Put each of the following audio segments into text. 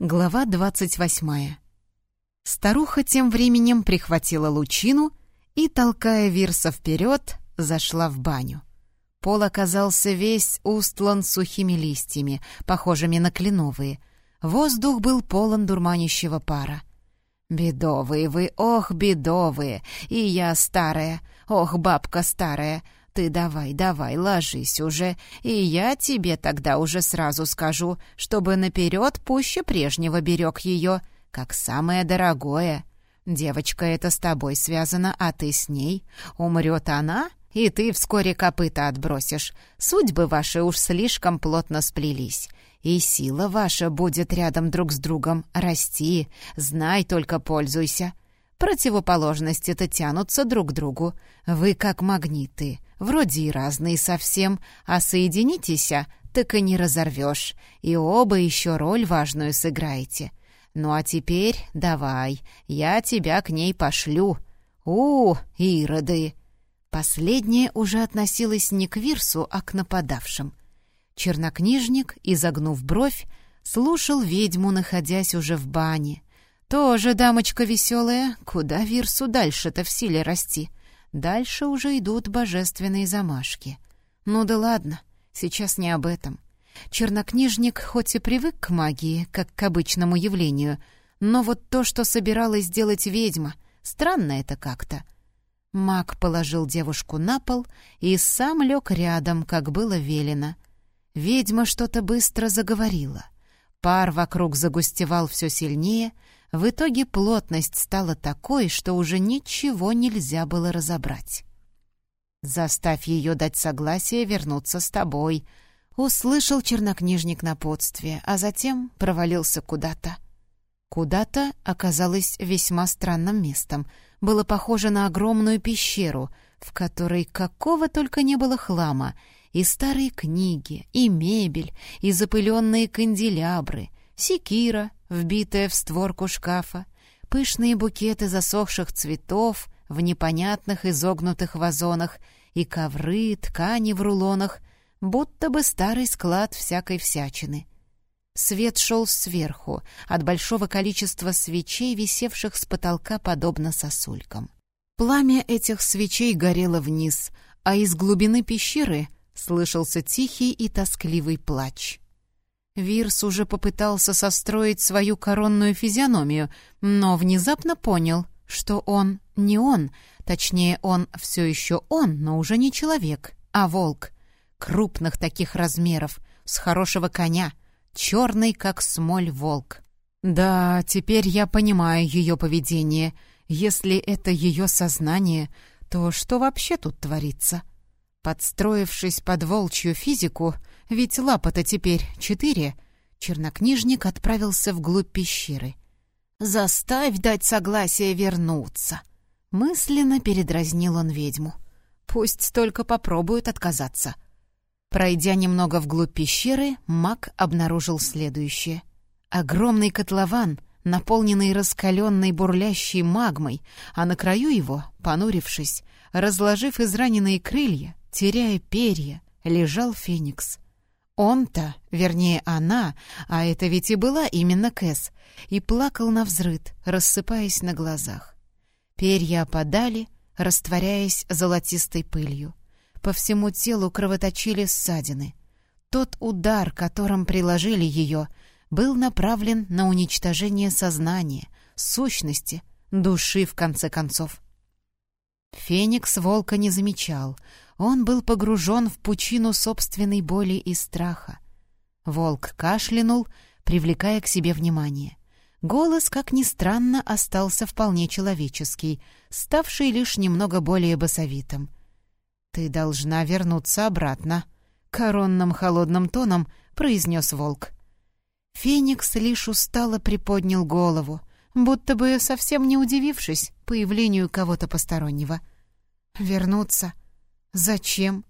Глава двадцать восьмая. Старуха тем временем прихватила лучину и, толкая Вирса вперед, зашла в баню. Пол оказался весь устлан сухими листьями, похожими на кленовые. Воздух был полон дурманящего пара. «Бедовые вы, ох, бедовые! И я старая, ох, бабка старая! Ты давай, давай, ложись уже, и я тебе тогда уже сразу скажу, чтобы наперед пуще прежнего берег ее, как самое дорогое. Девочка эта с тобой связана, а ты с ней. Умрет она, и ты вскоре копыта отбросишь. Судьбы ваши уж слишком плотно сплелись. И сила ваша будет рядом друг с другом расти. Знай, только пользуйся. Противоположности-то тянутся друг к другу. Вы как магниты. Вроде и разные совсем, а соединитесь, так и не разорвешь, и оба еще роль важную сыграете. Ну а теперь давай, я тебя к ней пошлю. У, ироды!» Последнее уже относилось не к Вирсу, а к нападавшим. Чернокнижник, изогнув бровь, слушал ведьму, находясь уже в бане. «Тоже дамочка веселая, куда Вирсу дальше-то в силе расти?» Дальше уже идут божественные замашки. Ну да ладно, сейчас не об этом. Чернокнижник хоть и привык к магии, как к обычному явлению, но вот то, что собиралась сделать ведьма, странно это как-то. Маг положил девушку на пол и сам лег рядом, как было велено. Ведьма что-то быстро заговорила. Пар вокруг загустевал все сильнее, в итоге плотность стала такой, что уже ничего нельзя было разобрать. «Заставь ее дать согласие вернуться с тобой», — услышал чернокнижник на подстве, а затем провалился куда-то. Куда-то оказалось весьма странным местом. Было похоже на огромную пещеру, в которой какого только не было хлама, и старые книги, и мебель, и запыленные канделябры, секира, вбитая в створку шкафа, пышные букеты засохших цветов в непонятных изогнутых вазонах и ковры, ткани в рулонах, будто бы старый склад всякой всячины. Свет шел сверху, от большого количества свечей, висевших с потолка подобно сосулькам. Пламя этих свечей горело вниз, а из глубины пещеры слышался тихий и тоскливый плач. Вирс уже попытался состроить свою коронную физиономию, но внезапно понял, что он не он, точнее, он все еще он, но уже не человек, а волк. Крупных таких размеров, с хорошего коня, черный, как смоль, волк. Да, теперь я понимаю ее поведение. Если это ее сознание, то что вообще тут творится? Подстроившись под волчью физику, ведь лапа-то теперь четыре. Чернокнижник отправился вглубь пещеры. «Заставь дать согласие вернуться!» Мысленно передразнил он ведьму. «Пусть только попробует отказаться». Пройдя немного вглубь пещеры, маг обнаружил следующее. Огромный котлован, наполненный раскаленной бурлящей магмой, а на краю его, понурившись, разложив израненные крылья, теряя перья, лежал феникс. Он-то, вернее она, а это ведь и была именно Кэс, и плакал на взрыд, рассыпаясь на глазах. Перья опадали, растворяясь золотистой пылью. По всему телу кровоточили ссадины. Тот удар, которым приложили ее, был направлен на уничтожение сознания, сущности, души, в конце концов. Феникс волка не замечал — он был погружен в пучину собственной боли и страха. Волк кашлянул, привлекая к себе внимание. Голос, как ни странно, остался вполне человеческий, ставший лишь немного более басовитым. «Ты должна вернуться обратно», — коронным холодным тоном произнес волк. Феникс лишь устало приподнял голову, будто бы совсем не удивившись появлению кого-то постороннего. «Вернуться?» «Зачем?»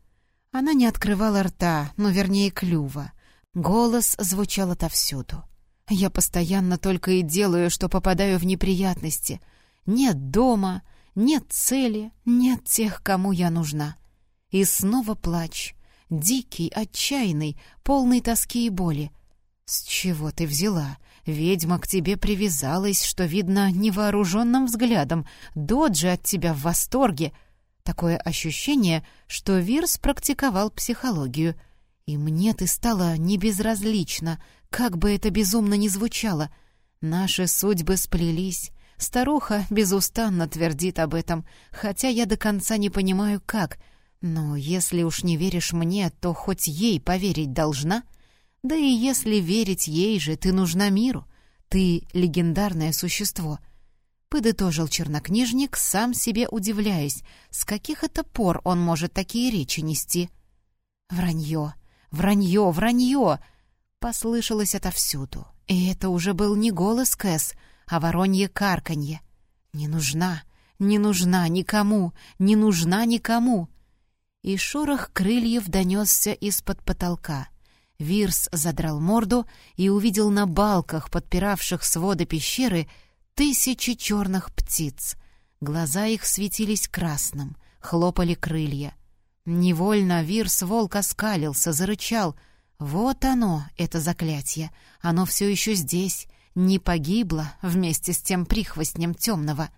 Она не открывала рта, но вернее клюва. Голос звучал отовсюду. «Я постоянно только и делаю, что попадаю в неприятности. Нет дома, нет цели, нет тех, кому я нужна». И снова плач. Дикий, отчаянный, полный тоски и боли. «С чего ты взяла? Ведьма к тебе привязалась, что видно невооруженным взглядом. Доджи от тебя в восторге. Такое ощущение, что Вирс практиковал психологию. И мне ты стала небезразлична, как бы это безумно ни звучало. Наши судьбы сплелись. Старуха безустанно твердит об этом, хотя я до конца не понимаю, как. Но если уж не веришь мне, то хоть ей поверить должна — да и если верить ей же, ты нужна миру. Ты — легендарное существо. Подытожил чернокнижник, сам себе удивляясь, с каких это пор он может такие речи нести. «Вранье! Вранье! Вранье!» Послышалось отовсюду. И это уже был не голос Кэс, а воронье карканье. «Не нужна! Не нужна никому! Не нужна никому!» И шорох крыльев донесся из-под потолка — Вирс задрал морду и увидел на балках, подпиравших своды пещеры, тысячи черных птиц. Глаза их светились красным, хлопали крылья. Невольно Вирс-волк оскалился, зарычал. «Вот оно, это заклятие! Оно все еще здесь, не погибло вместе с тем прихвостнем темного!»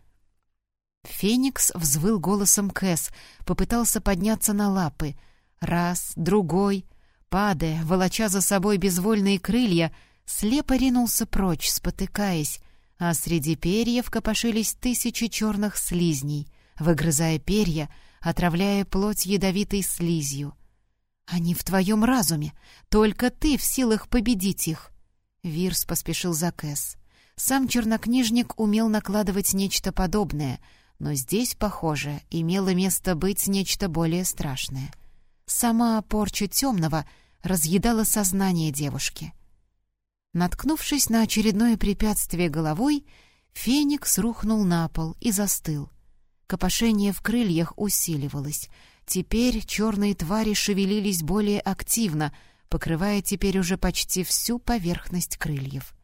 Феникс взвыл голосом Кэс, попытался подняться на лапы. Раз, другой — падая, волоча за собой безвольные крылья, слепо ринулся прочь, спотыкаясь, а среди перьев копошились тысячи черных слизней, выгрызая перья, отравляя плоть ядовитой слизью. «Они в твоем разуме, только ты в силах победить их!» Вирс поспешил за Кэс. Сам чернокнижник умел накладывать нечто подобное, но здесь, похоже, имело место быть нечто более страшное. Сама порча темного — разъедало сознание девушки. Наткнувшись на очередное препятствие головой, Феникс рухнул на пол и застыл. Копошение в крыльях усиливалось. Теперь черные твари шевелились более активно, покрывая теперь уже почти всю поверхность крыльев.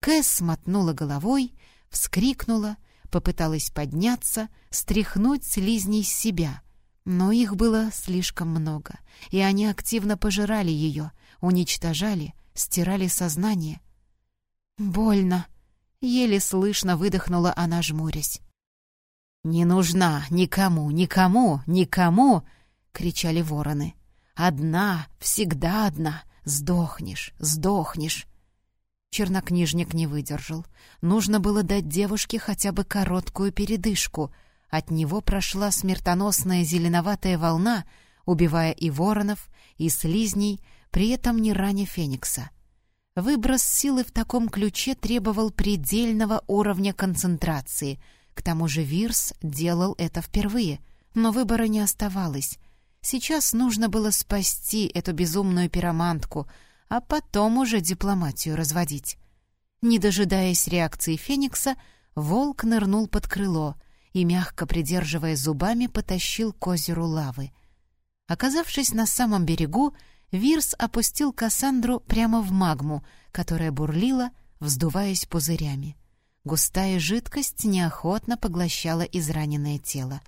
Кэс смотнула головой, вскрикнула, попыталась подняться, стряхнуть слизней с себя — но их было слишком много, и они активно пожирали ее, уничтожали, стирали сознание. «Больно!» — еле слышно выдохнула она, жмурясь. «Не нужна никому, никому, никому!» — кричали вороны. «Одна, всегда одна! Сдохнешь, сдохнешь!» Чернокнижник не выдержал. Нужно было дать девушке хотя бы короткую передышку — от него прошла смертоносная зеленоватая волна, убивая и воронов, и слизней, при этом не раня Феникса. Выброс силы в таком ключе требовал предельного уровня концентрации. К тому же Вирс делал это впервые, но выбора не оставалось. Сейчас нужно было спасти эту безумную пиромантку, а потом уже дипломатию разводить. Не дожидаясь реакции Феникса, волк нырнул под крыло — и, мягко придерживая зубами, потащил к озеру лавы. Оказавшись на самом берегу, Вирс опустил Кассандру прямо в магму, которая бурлила, вздуваясь пузырями. Густая жидкость неохотно поглощала израненное тело.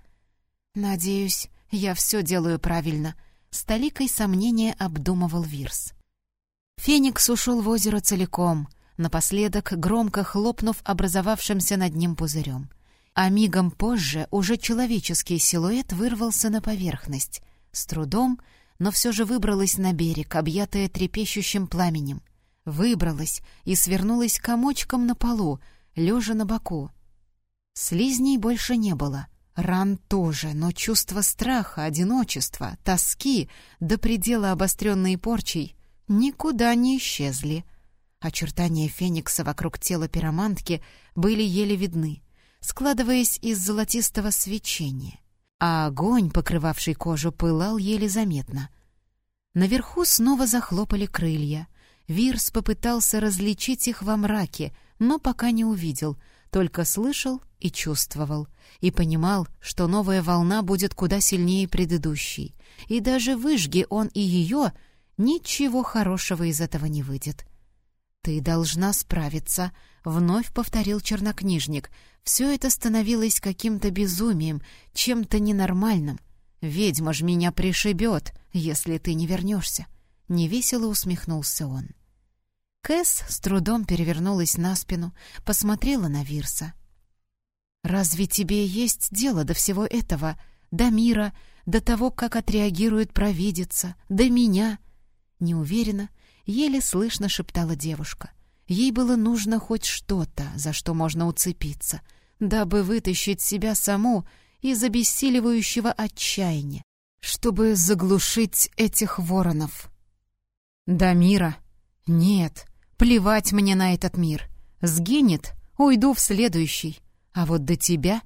«Надеюсь, я все делаю правильно», — с толикой сомнения обдумывал Вирс. Феникс ушел в озеро целиком, напоследок громко хлопнув образовавшимся над ним пузырем — а мигом позже уже человеческий силуэт вырвался на поверхность. С трудом, но все же выбралась на берег, объятая трепещущим пламенем. Выбралась и свернулась комочком на полу, лежа на боку. Слизней больше не было. Ран тоже, но чувство страха, одиночества, тоски, до предела обостренной порчей, никуда не исчезли. Очертания феникса вокруг тела пиромантки были еле видны складываясь из золотистого свечения, а огонь, покрывавший кожу, пылал еле заметно. Наверху снова захлопали крылья. Вирс попытался различить их во мраке, но пока не увидел, только слышал и чувствовал, и понимал, что новая волна будет куда сильнее предыдущей, и даже выжги он и ее, ничего хорошего из этого не выйдет. «Ты должна справиться», — вновь повторил чернокнижник. «Все это становилось каким-то безумием, чем-то ненормальным. Ведьма ж меня пришибет, если ты не вернешься». Невесело усмехнулся он. Кэс с трудом перевернулась на спину, посмотрела на Вирса. «Разве тебе есть дело до всего этого, до мира, до того, как отреагирует провидица, до меня?» Неуверенно, еле слышно шептала девушка. Ей было нужно хоть что-то, за что можно уцепиться, дабы вытащить себя саму из обессиливающего отчаяния, чтобы заглушить этих воронов. «До мира? Нет, Плевать мне на этот мир. Сгинет, уйду в следующий. А вот до тебя...»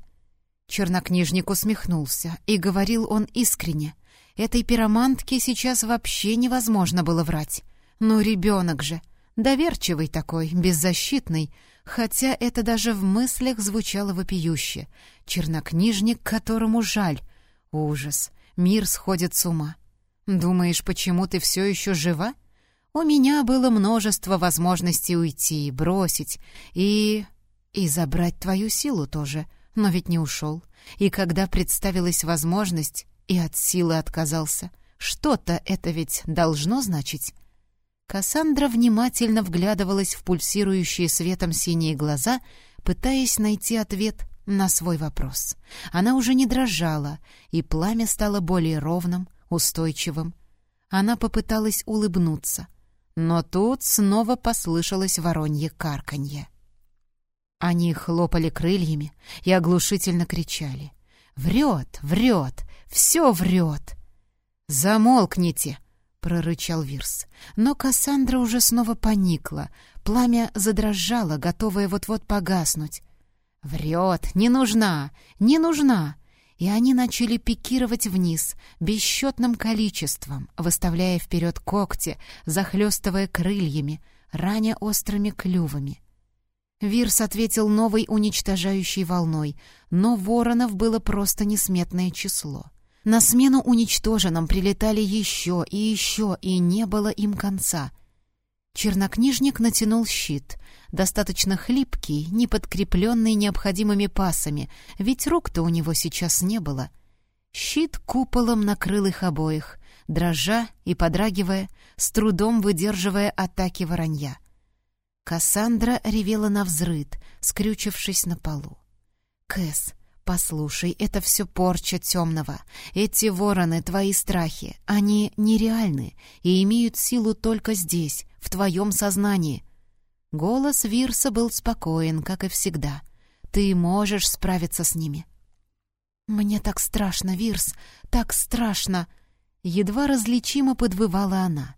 Чернокнижник усмехнулся, и говорил он искренне. Этой пиромантке сейчас вообще невозможно было врать. Ну, ребенок же, доверчивый такой, беззащитный, хотя это даже в мыслях звучало вопиюще. Чернокнижник, которому жаль. Ужас, мир сходит с ума. Думаешь, почему ты все еще жива? У меня было множество возможностей уйти, бросить и... и забрать твою силу тоже, но ведь не ушел. И когда представилась возможность, и от силы отказался. Что-то это ведь должно значить. Кассандра внимательно вглядывалась в пульсирующие светом синие глаза, пытаясь найти ответ на свой вопрос. Она уже не дрожала, и пламя стало более ровным, устойчивым. Она попыталась улыбнуться — но тут снова послышалось воронье карканье. Они хлопали крыльями и оглушительно кричали. «Врет, врет, все врет!» «Замолкните!» — прорычал Вирс. Но Кассандра уже снова поникла. Пламя задрожало, готовое вот-вот погаснуть. «Врет! Не нужна! Не нужна!» и они начали пикировать вниз бесчетным количеством, выставляя вперед когти, захлестывая крыльями, раня острыми клювами. Вирс ответил новой уничтожающей волной, но воронов было просто несметное число. На смену уничтоженным прилетали еще и еще, и не было им конца. Чернокнижник натянул щит, достаточно хлипкий, не подкрепленный необходимыми пасами, ведь рук-то у него сейчас не было. Щит куполом накрыл их обоих, дрожа и подрагивая, с трудом выдерживая атаки воронья. Кассандра ревела на взрыд, скрючившись на полу. «Кэс, послушай, это все порча темного. Эти вороны — твои страхи. Они нереальны и имеют силу только здесь, в твоем сознании. Голос Вирса был спокоен, как и всегда. «Ты можешь справиться с ними». «Мне так страшно, Вирс, так страшно!» Едва различимо подвывала она.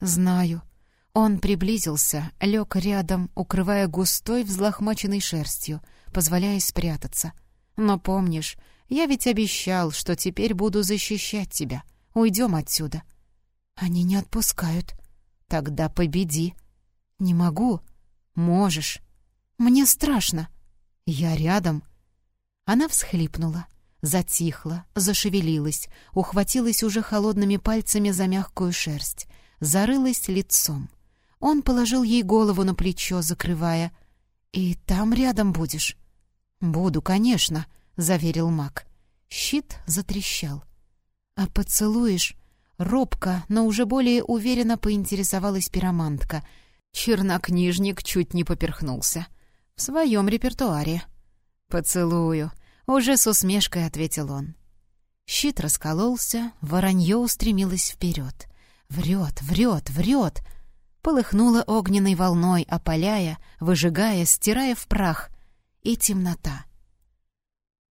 «Знаю». Он приблизился, лег рядом, укрывая густой взлохмаченной шерстью, позволяя спрятаться. «Но помнишь, я ведь обещал, что теперь буду защищать тебя. Уйдем отсюда». «Они не отпускают». «Тогда победи». «Не могу». «Можешь». «Мне страшно». «Я рядом». Она всхлипнула, затихла, зашевелилась, ухватилась уже холодными пальцами за мягкую шерсть, зарылась лицом. Он положил ей голову на плечо, закрывая. «И там рядом будешь?» «Буду, конечно», — заверил маг. Щит затрещал. «А поцелуешь?» Робко, но уже более уверенно поинтересовалась пиромантка — Чернокнижник чуть не поперхнулся. В своем репертуаре. «Поцелую», — уже с усмешкой ответил он. Щит раскололся, воронье устремилось вперед. Врет, врет, врет. Полыхнула огненной волной, опаляя, выжигая, стирая в прах. И темнота.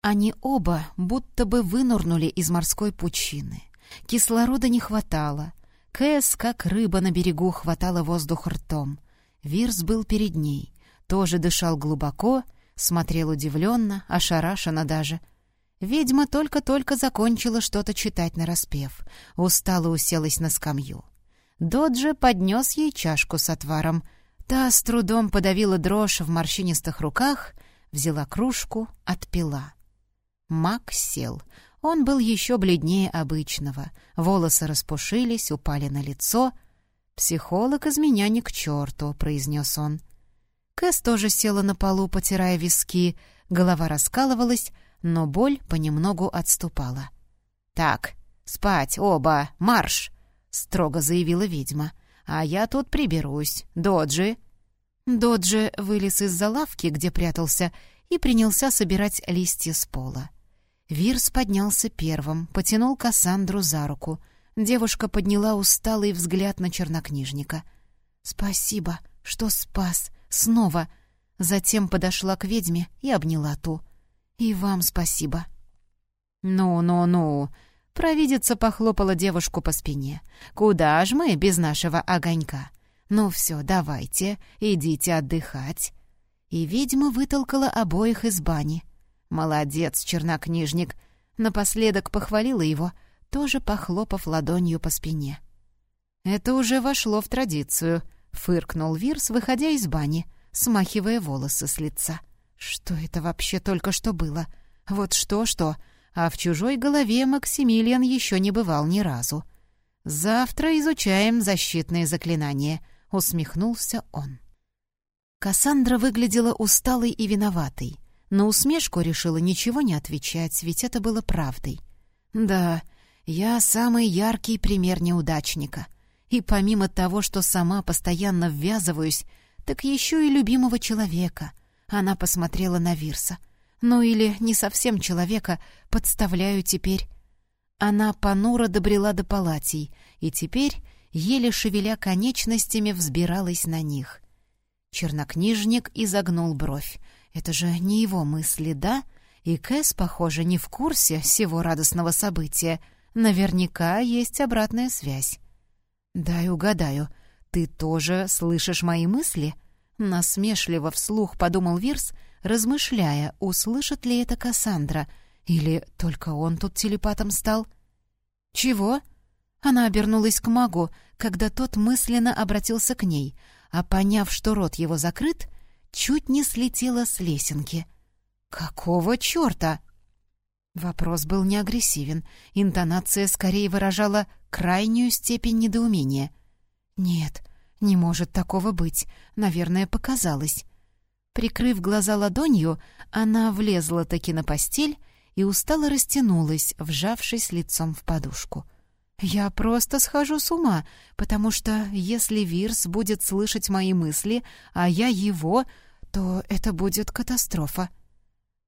Они оба будто бы вынурнули из морской пучины. Кислорода не хватало, Кэс, как рыба на берегу, хватала воздух ртом. Вирс был перед ней, тоже дышал глубоко, смотрел удивленно, ошарашенно даже. Ведьма только-только закончила что-то читать нараспев, устало уселась на скамью. Доджи поднес ей чашку с отваром. Та с трудом подавила дрожь в морщинистых руках, взяла кружку, отпила. Мак сел, он был еще бледнее обычного. Волосы распушились, упали на лицо. «Психолог из меня ни к черту», — произнес он. Кэс тоже села на полу, потирая виски. Голова раскалывалась, но боль понемногу отступала. «Так, спать, оба, марш!» — строго заявила ведьма. а я тут приберусь. Доджи!» Доджи вылез из-за лавки, где прятался, и принялся собирать листья с пола. Вирс поднялся первым, потянул Кассандру за руку. Девушка подняла усталый взгляд на чернокнижника. «Спасибо, что спас. Снова!» Затем подошла к ведьме и обняла ту. «И вам спасибо». «Ну-ну-ну!» Провидица похлопала девушку по спине. «Куда ж мы без нашего огонька? Ну все, давайте, идите отдыхать». И ведьма вытолкала обоих из бани. «Молодец, чернокнижник!» Напоследок похвалила его, тоже похлопав ладонью по спине. «Это уже вошло в традицию», — фыркнул Вирс, выходя из бани, смахивая волосы с лица. «Что это вообще только что было? Вот что-что, а в чужой голове Максимилиан еще не бывал ни разу. Завтра изучаем защитные заклинания», — усмехнулся он. Кассандра выглядела усталой и виноватой. На усмешку решила ничего не отвечать, ведь это было правдой. «Да, я самый яркий пример неудачника. И помимо того, что сама постоянно ввязываюсь, так еще и любимого человека». Она посмотрела на Вирса. «Ну или не совсем человека, подставляю теперь». Она понуро добрела до палатей, и теперь, еле шевеля конечностями, взбиралась на них — Чернокнижник изогнул бровь. Это же не его мысли, да? И Кэс, похоже, не в курсе всего радостного события. Наверняка есть обратная связь. «Дай угадаю, ты тоже слышишь мои мысли?» Насмешливо вслух подумал Вирс, размышляя, услышит ли это Кассандра, или только он тут телепатом стал. «Чего?» Она обернулась к магу, когда тот мысленно обратился к ней, а поняв, что рот его закрыт, чуть не слетела с лесенки. «Какого черта?» Вопрос был не агрессивен, интонация скорее выражала крайнюю степень недоумения. «Нет, не может такого быть, наверное, показалось». Прикрыв глаза ладонью, она влезла таки на постель и устало растянулась, вжавшись лицом в подушку. — я просто схожу с ума, потому что если Вирс будет слышать мои мысли, а я его, то это будет катастрофа.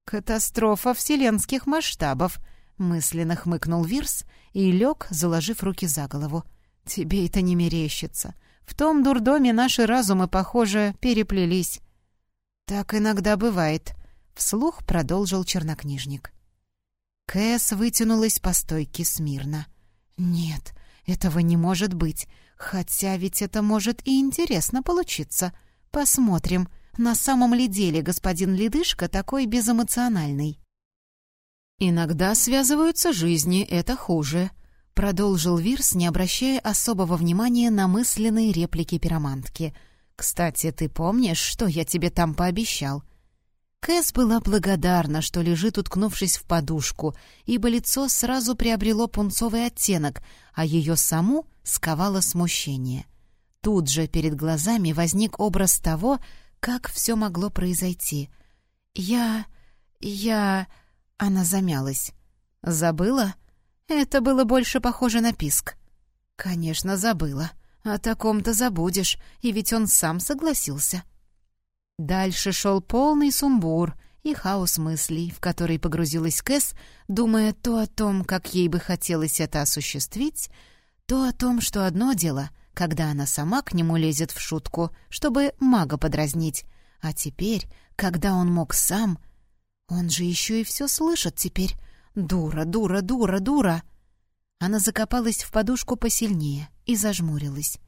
Катастрофа вселенских масштабов, мысленно хмыкнул Вирс и лег, заложив руки за голову. Тебе это не мерещится. В том дурдоме наши разумы, похоже, переплелись. Так иногда бывает, вслух продолжил чернокнижник. Кэс вытянулась по стойке смирно. — «Нет, этого не может быть. Хотя ведь это может и интересно получиться. Посмотрим, на самом ли деле господин Ледышка такой безэмоциональный». «Иногда связываются жизни, это хуже», — продолжил Вирс, не обращая особого внимания на мысленные реплики пиромантки. «Кстати, ты помнишь, что я тебе там пообещал? Кэс была благодарна, что лежит, уткнувшись в подушку, ибо лицо сразу приобрело пунцовый оттенок, а ее саму сковало смущение. Тут же перед глазами возник образ того, как все могло произойти. «Я... я...» Она замялась. «Забыла?» Это было больше похоже на писк. «Конечно, забыла. О таком-то забудешь, и ведь он сам согласился». Дальше шел полный сумбур и хаос мыслей, в который погрузилась Кэс, думая то о том, как ей бы хотелось это осуществить, то о том, что одно дело, когда она сама к нему лезет в шутку, чтобы мага подразнить, а теперь, когда он мог сам... Он же еще и все слышит теперь. Дура, дура, дура, дура. Она закопалась в подушку посильнее и зажмурилась.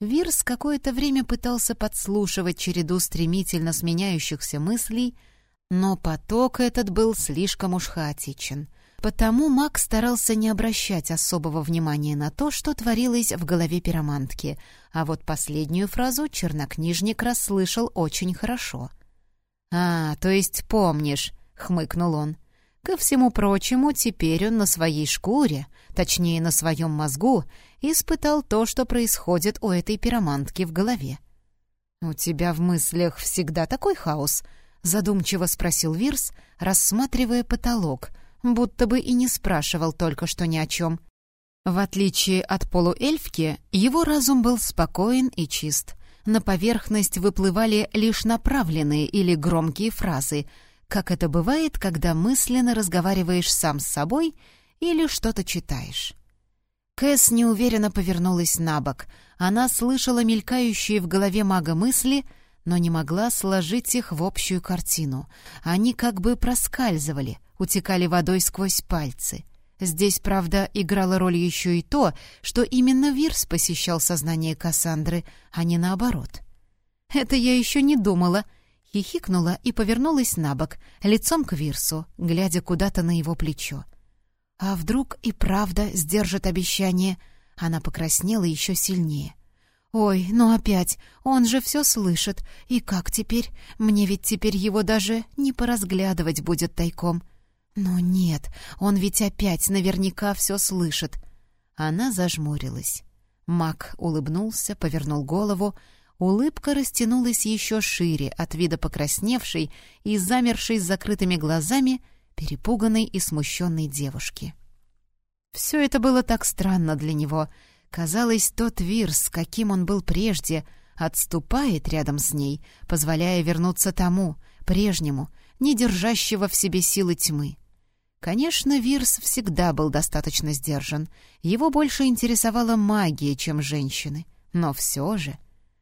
Вирс какое-то время пытался подслушивать череду стремительно сменяющихся мыслей, но поток этот был слишком уж хаотичен. Потому маг старался не обращать особого внимания на то, что творилось в голове пиромантки, а вот последнюю фразу чернокнижник расслышал очень хорошо. «А, то есть помнишь», — хмыкнул он. Ко всему прочему, теперь он на своей шкуре, точнее, на своем мозгу, испытал то, что происходит у этой пиромантки в голове. «У тебя в мыслях всегда такой хаос?» — задумчиво спросил Вирс, рассматривая потолок, будто бы и не спрашивал только что ни о чем. В отличие от полуэльфки, его разум был спокоен и чист. На поверхность выплывали лишь направленные или громкие фразы, как это бывает, когда мысленно разговариваешь сам с собой или что-то читаешь. Кэс неуверенно повернулась на бок. Она слышала мелькающие в голове мага мысли, но не могла сложить их в общую картину. Они как бы проскальзывали, утекали водой сквозь пальцы. Здесь, правда, играло роль еще и то, что именно Вирс посещал сознание Кассандры, а не наоборот. «Это я еще не думала», — хихикнула и повернулась на бок, лицом к Вирсу, глядя куда-то на его плечо. «А вдруг и правда сдержит обещание?» Она покраснела еще сильнее. «Ой, ну опять, он же все слышит. И как теперь? Мне ведь теперь его даже не поразглядывать будет тайком. Но нет, он ведь опять наверняка все слышит. Она зажмурилась. Мак улыбнулся, повернул голову. Улыбка растянулась еще шире от вида покрасневшей и замершей с закрытыми глазами, перепуганной и смущенной девушки. Все это было так странно для него. Казалось, тот Вирс, каким он был прежде, отступает рядом с ней, позволяя вернуться тому, прежнему, не держащего в себе силы тьмы. Конечно, Вирс всегда был достаточно сдержан. Его больше интересовала магия, чем женщины. Но все же...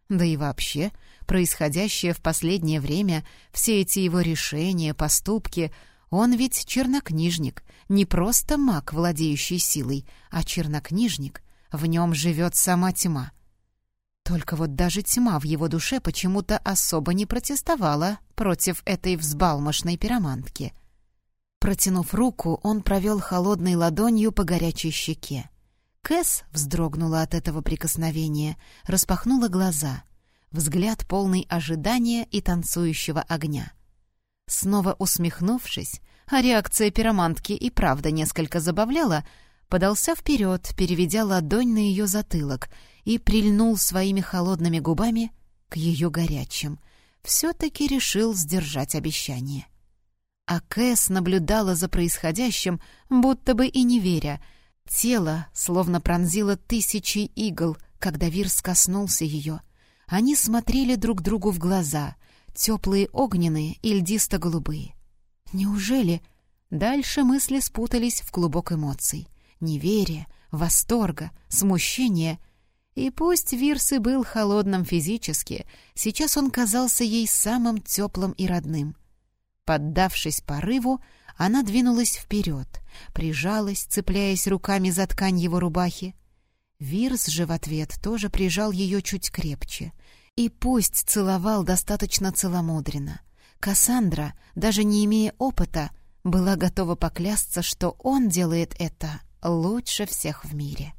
Да и вообще, происходящее в последнее время, все эти его решения, поступки... Он ведь чернокнижник, не просто маг, владеющий силой, а чернокнижник. В нем живет сама тьма. Только вот даже тьма в его душе почему-то особо не протестовала против этой взбалмошной пиромантки — Протянув руку, он провел холодной ладонью по горячей щеке. Кэс вздрогнула от этого прикосновения, распахнула глаза. Взгляд полный ожидания и танцующего огня. Снова усмехнувшись, а реакция пиромантки и правда несколько забавляла, подался вперед, переведя ладонь на ее затылок и прильнул своими холодными губами к ее горячим. Все-таки решил сдержать обещание. — а Кэс наблюдала за происходящим, будто бы и не веря. Тело словно пронзило тысячи игл, когда Вирс коснулся ее. Они смотрели друг другу в глаза, теплые огненные и льдисто-голубые. Неужели... Дальше мысли спутались в клубок эмоций. Неверие, восторга, смущение. И пусть Вирс и был холодным физически, сейчас он казался ей самым теплым и родным — Поддавшись порыву, она двинулась вперед, прижалась, цепляясь руками за ткань его рубахи. Вирс же в ответ тоже прижал ее чуть крепче. И пусть целовал достаточно целомудренно. Кассандра, даже не имея опыта, была готова поклясться, что он делает это лучше всех в мире.